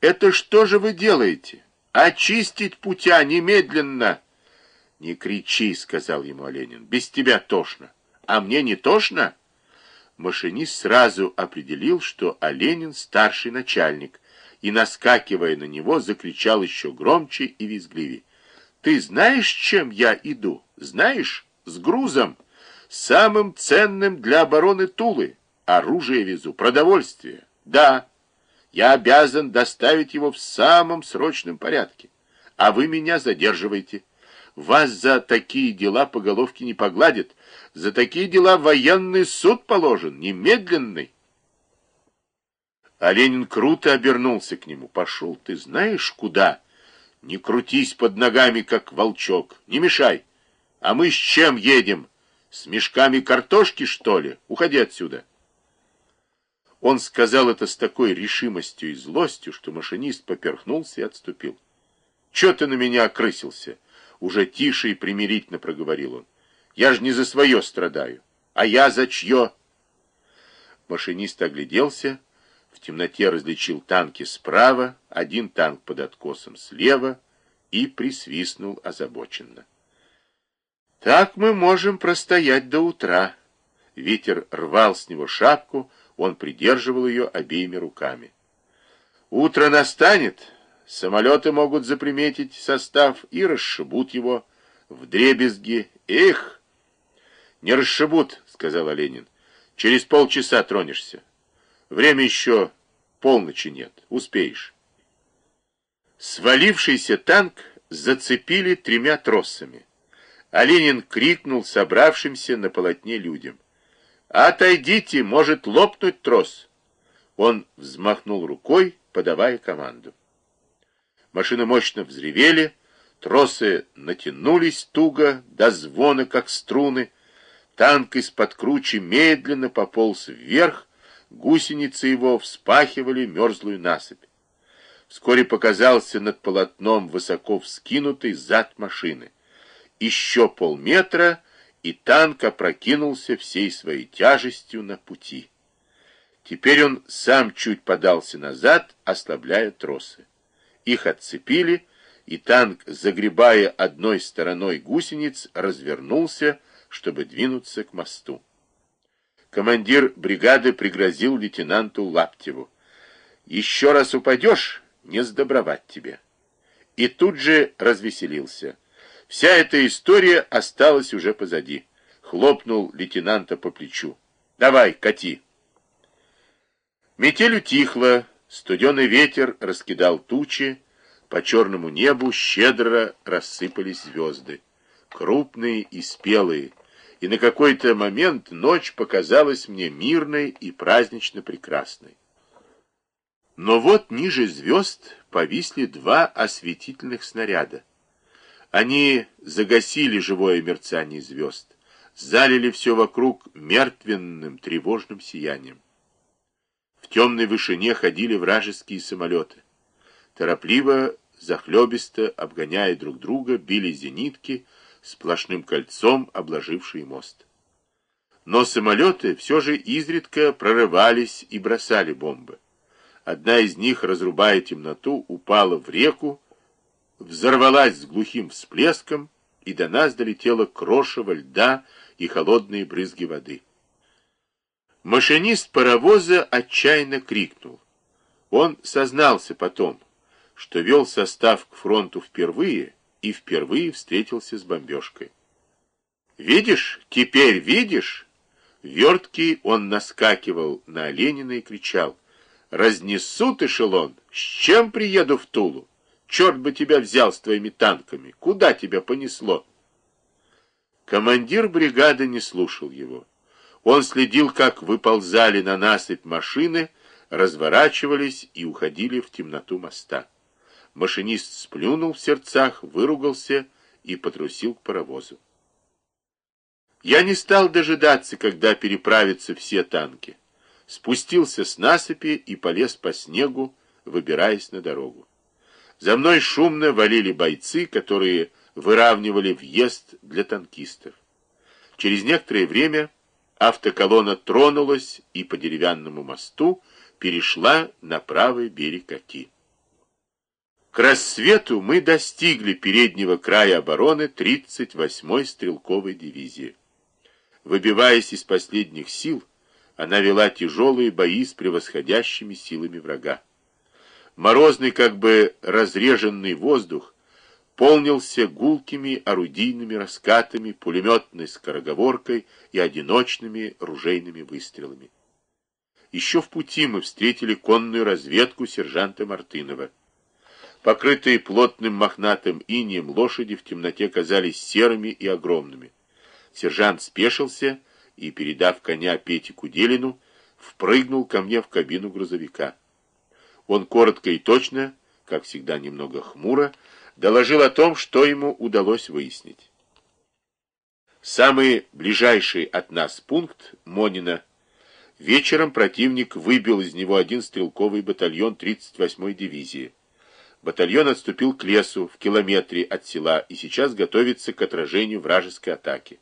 Это что же вы делаете? Очистить путя немедленно!» «Не кричи», — сказал ему Оленин, — «без тебя тошно». «А мне не тошно?» Машинист сразу определил, что Оленин старший начальник, и, наскакивая на него, закричал еще громче и визгливее. «Ты знаешь, чем я иду? Знаешь? С грузом, самым ценным для обороны Тулы. Оружие везу, продовольствие. Да, я обязан доставить его в самом срочном порядке. А вы меня задерживаете. Вас за такие дела по головке не погладят. За такие дела военный суд положен, немедленный. А круто обернулся к нему. Пошел, ты знаешь куда? Не крутись под ногами, как волчок. Не мешай. А мы с чем едем? С мешками картошки, что ли? Уходи отсюда. Он сказал это с такой решимостью и злостью, что машинист поперхнулся и отступил. Че ты на меня окрысился? Уже тише и примирительно проговорил он. Я же не за свое страдаю. А я за чье? Машинист огляделся, в темноте различил танки справа, один танк под откосом слева и присвистнул озабоченно. Так мы можем простоять до утра. Ветер рвал с него шапку, он придерживал ее обеими руками. Утро настанет, Самолеты могут заприметить состав и расшибут его в дребезги. Эх! Не расшибут, сказал Ленин. Через полчаса тронешься. Время еще полночи нет. Успеешь. Свалившийся танк зацепили тремя тросами. А Ленин крикнул собравшимся на полотне людям. «Отойдите, может лопнуть трос!» Он взмахнул рукой, подавая команду. Машины мощно взревели, тросы натянулись туго, до звона, как струны. Танк из-под кручи медленно пополз вверх, гусеницы его вспахивали мерзлую насыпь. Вскоре показался над полотном высоко вскинутый зад машины. Еще полметра, и танк опрокинулся всей своей тяжестью на пути. Теперь он сам чуть подался назад, ослабляя тросы. Их отцепили, и танк, загребая одной стороной гусениц, развернулся, чтобы двинуться к мосту. Командир бригады пригрозил лейтенанту Лаптеву. «Еще раз упадешь, не сдобровать тебе». И тут же развеселился. Вся эта история осталась уже позади. Хлопнул лейтенанта по плечу. «Давай, кати». Метель утихла, Студеный ветер раскидал тучи, по черному небу щедро рассыпались звезды, крупные и спелые, и на какой-то момент ночь показалась мне мирной и празднично прекрасной. Но вот ниже звезд повисли два осветительных снаряда. Они загасили живое мерцание звезд, залили все вокруг мертвенным тревожным сиянием. В темной вышине ходили вражеские самолеты. Торопливо, захлебисто, обгоняя друг друга, били зенитки, сплошным кольцом обложившие мост. Но самолеты все же изредка прорывались и бросали бомбы. Одна из них, разрубая темноту, упала в реку, взорвалась с глухим всплеском, и до нас долетела крошево льда и холодные брызги воды. Машинист паровоза отчаянно крикнул. Он сознался потом, что вел состав к фронту впервые и впервые встретился с бомбежкой. «Видишь? Теперь видишь?» Верткий он наскакивал на Ленина и кричал. «Разнесут эшелон! С чем приеду в Тулу? Черт бы тебя взял с твоими танками! Куда тебя понесло?» Командир бригады не слушал его. Он следил, как выползали на насыпь машины, разворачивались и уходили в темноту моста. Машинист сплюнул в сердцах, выругался и потрусил к паровозу. Я не стал дожидаться, когда переправятся все танки. Спустился с насыпи и полез по снегу, выбираясь на дорогу. За мной шумно валили бойцы, которые выравнивали въезд для танкистов. Через некоторое время Автоколонна тронулась и по деревянному мосту перешла на правый берег Оки. К рассвету мы достигли переднего края обороны 38-й стрелковой дивизии. Выбиваясь из последних сил, она вела тяжелые бои с превосходящими силами врага. Морозный, как бы разреженный воздух, полнился гулкими орудийными раскатами, пулеметной скороговоркой и одиночными ружейными выстрелами. Еще в пути мы встретили конную разведку сержанта Мартынова. Покрытые плотным мохнатым инием лошади в темноте казались серыми и огромными. Сержант спешился и, передав коня Пете Куделину, впрыгнул ко мне в кабину грузовика. Он коротко и точно, как всегда немного хмуро, доложил о том, что ему удалось выяснить. Самый ближайший от нас пункт, Монина, вечером противник выбил из него один стрелковый батальон 38-й дивизии. Батальон отступил к лесу в километре от села и сейчас готовится к отражению вражеской атаки.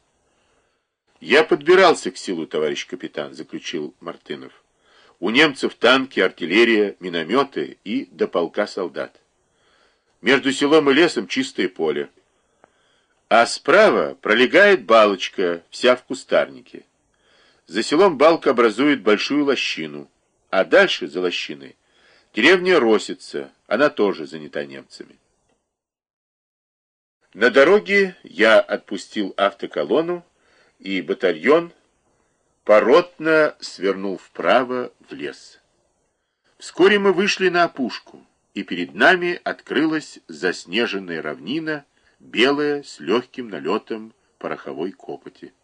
«Я подбирался к селу, товарищ капитан», — заключил Мартынов. «У немцев танки, артиллерия, минометы и до полка солдат. Между селом и лесом чистое поле. А справа пролегает балочка, вся в кустарнике. За селом балка образует большую лощину, а дальше, за лощиной, Деревня Росица, она тоже занята немцами. На дороге я отпустил автоколонну, и батальон поротно свернул вправо в лес. Вскоре мы вышли на опушку, и перед нами открылась заснеженная равнина, белая, с легким налетом пороховой копоти.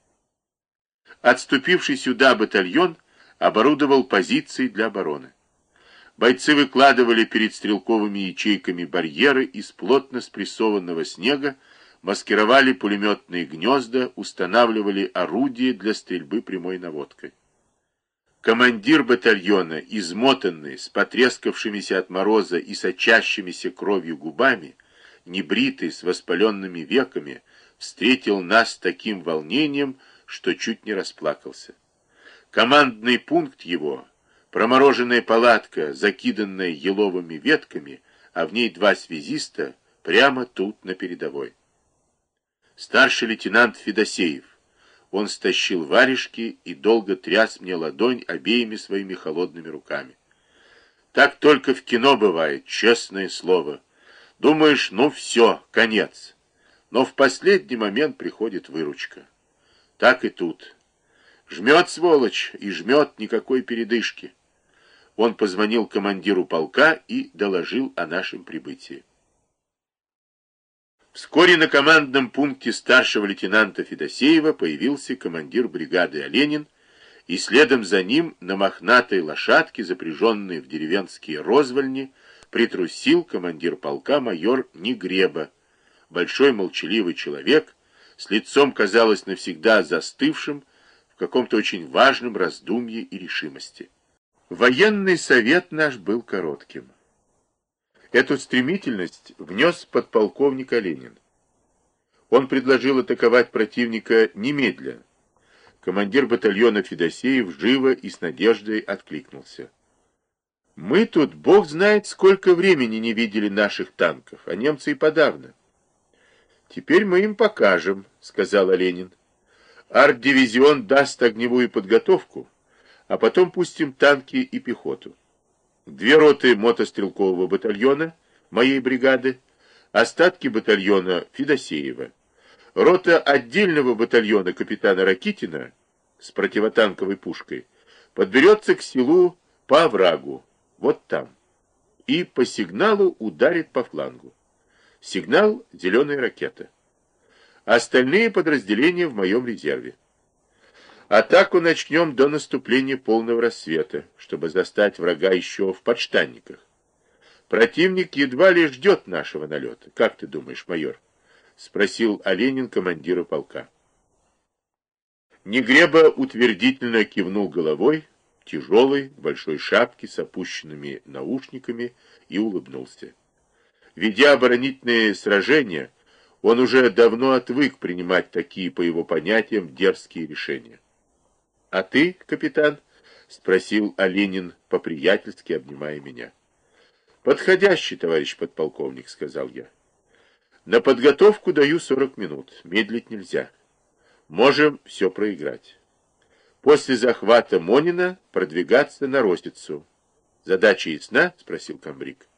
Отступивший сюда батальон оборудовал позиции для обороны. Бойцы выкладывали перед стрелковыми ячейками барьеры из плотно спрессованного снега, маскировали пулеметные гнезда, устанавливали орудия для стрельбы прямой наводкой. Командир батальона, измотанный, с потрескавшимися от мороза и сочащимися кровью губами, небритый, с воспаленными веками, встретил нас таким волнением, что чуть не расплакался. Командный пункт его — Промороженная палатка, закиданная еловыми ветками, а в ней два связиста, прямо тут на передовой. Старший лейтенант Федосеев. Он стащил варежки и долго тряс мне ладонь обеими своими холодными руками. Так только в кино бывает, честное слово. Думаешь, ну все, конец. Но в последний момент приходит выручка. Так и тут. Жмет, сволочь, и жмет никакой передышки он позвонил командиру полка и доложил о нашем прибытии. Вскоре на командном пункте старшего лейтенанта Федосеева появился командир бригады Оленин, и следом за ним на мохнатой лошадке, запряженной в деревенские розвольни, притрусил командир полка майор Негреба, большой молчаливый человек, с лицом, казалось, навсегда застывшим в каком-то очень важном раздумье и решимости. Военный совет наш был коротким. Эту стремительность внес подполковник Оленин. Он предложил атаковать противника немедленно. Командир батальона Федосеев живо и с надеждой откликнулся. «Мы тут, бог знает, сколько времени не видели наших танков, а немцы и подавно». «Теперь мы им покажем», — сказал Оленин. «Арт-дивизион даст огневую подготовку» а потом пустим танки и пехоту. Две роты мотострелкового батальона моей бригады, остатки батальона Федосеева, рота отдельного батальона капитана Ракитина с противотанковой пушкой подберется к селу по оврагу, вот там, и по сигналу ударит по флангу. Сигнал — зеленая ракета. Остальные подразделения в моем резерве. Атаку начнем до наступления полного рассвета, чтобы застать врага еще в подштанниках. Противник едва ли ждет нашего налета. Как ты думаешь, майор? Спросил Оленин командира полка. Негреба утвердительно кивнул головой, тяжелой, большой шапке с опущенными наушниками, и улыбнулся. Ведя оборонительные сражения, он уже давно отвык принимать такие, по его понятиям, дерзкие решения. «А ты, капитан?» — спросил Оленин, по-приятельски обнимая меня. Подходящий, товарищ подполковник, сказал я. На подготовку даю 40 минут. Медлить нельзя. Можем все проиграть. После захвата Монина продвигаться на Росицу. Задача ясна? Спросил комбриг.